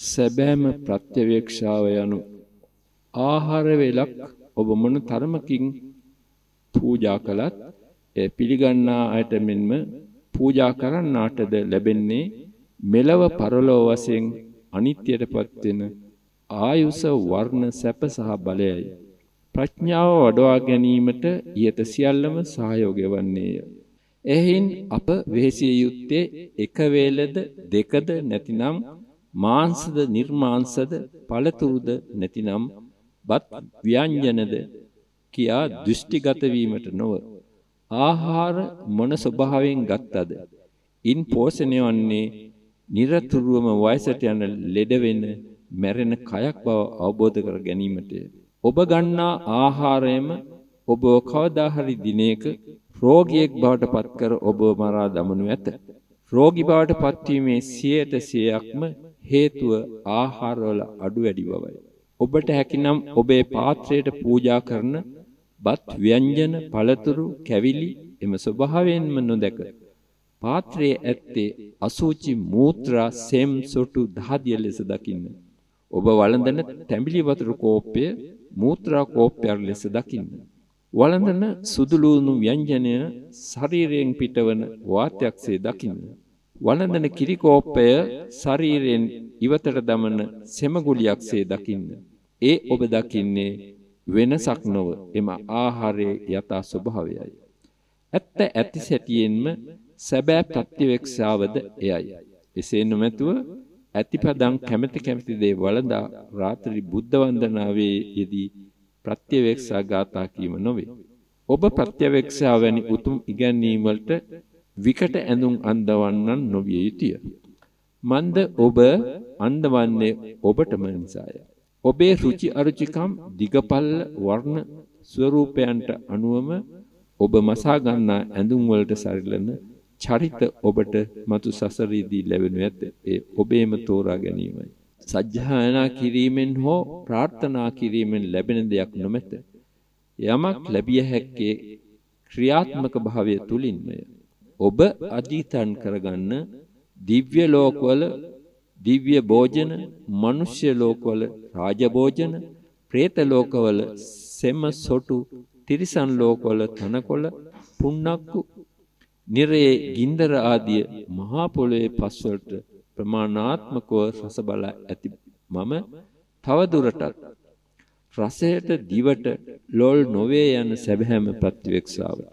සැබෑම ප්‍රත්‍යවේක්ෂාව යනු ආහාර වේලක් ඔබ මොන තරමකින් පූජා කළත් ඒ පිළිගන්නා අයට මෙන්ම පූජා කරන්නාටද ලැබෙන්නේ මෙලව පරලෝ වශයෙන් අනිත්‍යයටපත් වෙන ආයුෂ වර්ණ සැප සහ බලයයි ප්‍රඥාව වඩවා ගැනීමට ඊට සියල්ලම සහයෝගය වන්නේය. එහින් අප වෙහෙසිය යුත්තේ එක වේලද දෙකද නැතිනම් මාංශද නිර්මාංශද පළතුරුද නැතිනම් බත් ව්‍යංජනද කියා දෘෂ්ටිගත වීමට නොව ආහාර මොන ස්වභාවයෙන් ගත්තද ඉන් පෝෂණය වන්නේ নিরතුරුවම වයසට යන ලෙඩ වෙන මැරෙන කයක් බව අවබෝධ කර ගැනීමටය ඔබ ගන්නා ආහාරයම ඔබ කවදා හරි දිනයක රෝගියෙක් බවට පත් කර ඔබ මරා දමනු ඇත. රෝගී බවට පත්වීමේ 100%ක්ම හේතුව ආහාරවල අඩු වැඩි බවයි. ඔබට හැකිනම් ඔබේ පාත්‍රයට පූජා කරන බත් ව්‍යංජන පළතුරු කැවිලි එම ස්වභාවයෙන්ම නොදක පාත්‍රයේ ඇත්තේ අසූචි මූත්‍රා සෙම් සොටු දහදිය ලෙස දකින්න. ඔබ වළඳන තැඹිලි වතුර කෝප්පය මූත්‍රා කෝප්පයක් ලෙස දකින්න. වළඳන සුදුලූණු ව්‍යංජනය ශරීරයෙන් පිටවන වාතයක්සේ දකින්න. වළඳන කිරි කෝප්පය ශරීරයෙන් ඉවතට දමන සෙමගුලියක්සේ දකින්න. ඒ ඔබ දකින්නේ වෙනසක් නොව එම ආහාරයේ යථා ස්වභාවයයි. ඇත්ත ඇති සැටියෙන්ම සැබෑ ප්‍රතිවේක්ෂාවද එයයි. එසේ නොමැතුව ඇතිපදං කැමැති කැමැති දේ වළඳා රාත්‍රී බුද්ධ වන්දනාවේ යෙදී ප්‍රත්‍යවේක්ෂා ගාථා කීම නොවේ. ඔබ ප්‍රත්‍යවේක්ෂා වැනි උතුම් ඉගැන්වීම් වලට විකට ඇඳුම් අඳවන්නන් නොවිය යුතුය. මන්ද ඔබ අඳවන්නේ ඔබටම නිසාය. ඔබේ රුචි අරුචිකම් දිගපල්ල වර්ණ ස්වරූපයන්ට අනුවම ඔබ මසා ගන්නා ඇඳුම් වලට සරිලන චරිත ඔබට මතු සසරේදී ලැබෙනු ඇත. ඒ ඔබේම තෝරා ගැනීමයි. සජ්ජායනා කිරීමෙන් හෝ ප්‍රාර්ථනා කිරීමෙන් ලැබෙන දෙයක් නොමැත. යමක් ලැබිය හැක්කේ ක්‍රියාත්මක භාවය තුලින්මය. ඔබ අධිතන් කරගන්න දිව්‍ය ලෝකවල දිව්‍ය භෝජන, මනුෂ්‍ය ලෝකවල රාජ භෝජන, പ്രേත ලෝකවල සෙම සොටු, තිරිසන් ලෝකවල තනකොළ, පුන්නක්කු නිරයේ ගින්දර ආදිය මහා පොළොවේ පස්වලට ප්‍රමාණාත්මකව රස බල ඇති මම තවදුරටත් රසයට දිවට ලොල් නොවේ යන සැබෑම ප්‍රතිවේක්ෂාවට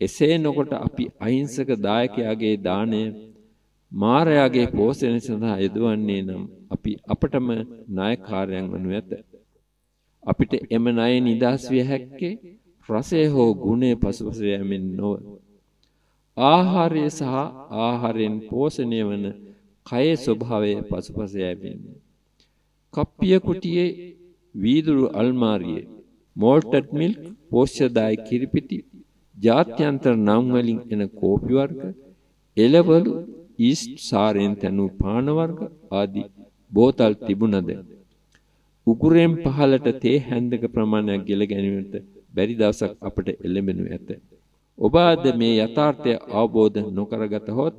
එසේ නොකොට අපි අහිංසක දායකයාගේ දාණය මාරයාගේ පෝෂණය සඳහා යොදවන්නේ නම් අපි අපටම ණයකාරයන් වනු ඇත අපිට එම ණය නිදාස් විය හැක්කේ රසය හෝ ගුණය පසුපස යමින් නොව ආහාරය සහ ආහාරයෙන් පෝෂණය වන කයේ ස්වභාවය පසුපස යැපෙන. කප්පිය කුටියේ වීදුරු අල්මාරියේ මෝල්ටඩ් මිල්ක් පෝෂ්‍යදායි කිරිපිටි ජාත්‍යන්තර නම් වලින් එන කෝපි වර්ග එළවලු ඊස්ට් සාරෙන් තනු පාන වර්ග ආදී බෝතල් තිබුණද උගුරෙන් පහලට තේ හැන්දක ප්‍රමාණයක් ගෙල ගැනීමට බැරි දවසක් අපට එළඹෙනු ඇත. ඔබ අද මේ යථාර්ථය අවබෝධ නොකරගත හොත්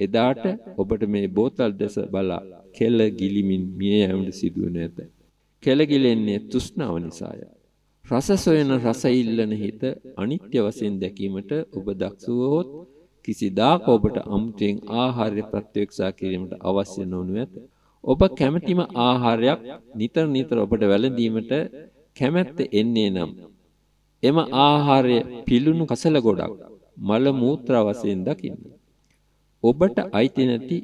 එදාට ඔබට මේ බෝතල් දැස බලා කෙල ගිලිමින් මිය යෑමට සිදුවන ඇත. කෙල ගිලෙන්නේ තෘෂ්ණාව නිසාය. රස සොයන රස ඉල්ලන හිත අනිත්‍ය වශයෙන් දැකීමට ඔබ දක්ෂ වුවහොත් කිසිදාක ඔබට අමුතෙන් ආහාරය ප්‍රත්‍යක්ෂා කිරීමට අවශ්‍ය නොවනු ඇත. ඔබ කැමැතිම ආහාරයක් නිතර නිතර ඔබට වැළඳීමට කැමැත්ත එන්නේ නම් එම ආහාරය පිලුණු කසල ගොඩක් මල මූත්‍රා වශයෙන් දකින්න. ඔබට අයිති නැති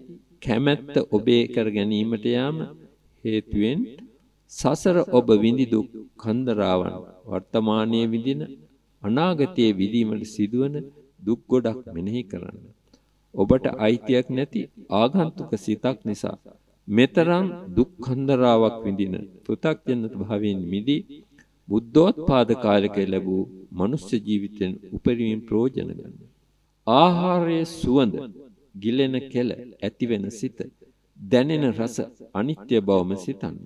කැමැත්ත ඔබේ කර ගැනීමට යාම හේතුවෙන් සසර ඔබ විඳි දුක් කන්දරාවන් වර්තමානයේ විඳින අනාගතයේ විඳීමට සිදුවන දුක් ගොඩක් මෙනෙහි කරන්න. ඔබට අයිතියක් නැති ආගන්තුක සිතක් නිසා මෙතරම් දුක් කන්දරාවක් විඳින පෘථග්ජන භාවයෙන් මිදී බුද්ධෝත්පාද කාලයක ලැබූ මනුෂ්‍ය ජීවිතෙන් උපරිම ප්‍රයෝජන ගන්න. ආහාරයේ සුවඳ, ගිලෙන කෙල, ඇතිවෙන සිත, දැනෙන රස අනිත්‍ය බවම සිතන්න.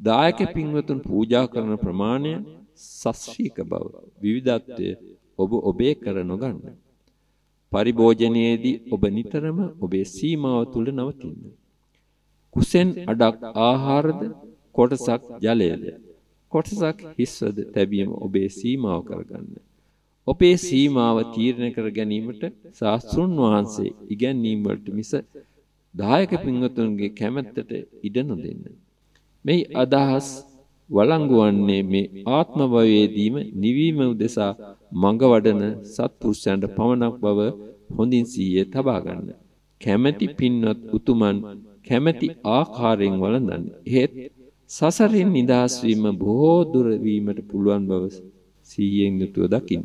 දායක පින්වතුන් පූජා කරන ප්‍රමාණය සස්්‍රීක බව විවිධත්වය ඔබ ඔබේ කර නොගන්න. පරිභෝජනයේදී ඔබ නිතරම ඔබේ සීමාව තුල නවතින්න. කුසෙන් අඩක් ආහාරද කොටසක් ජලයද කොටසක් හිස්වද තැබීම ඔබේ සීමාව කරගන්න. ඔබේ සීමාව තීරණය කර ගැනීමට ශාස්ත්‍රුන් වහන්සේ ඉගැන්වීම් වලට මිස දායක පින්වතුන්ගේ කැමැත්තට ඉඩ නොදෙන්න. මේ අදහස් වළංගු වන්නේ මේ ආත්ම භවයේදීම නිවීම උදෙසා මඟ වඩන සත්පුරුෂයන්ට පමණක් බව හොඳින් සීයේ තබා ගන්න. කැමැති පින්වත් උතුමන් කැමැති ආකාරයෙන් වළඳන්න. එහෙත් සසරින් නිදහස් වීම බොහෝ දුර වීමට පුළුවන් බව සීයෙන් යුතුව දකින්න.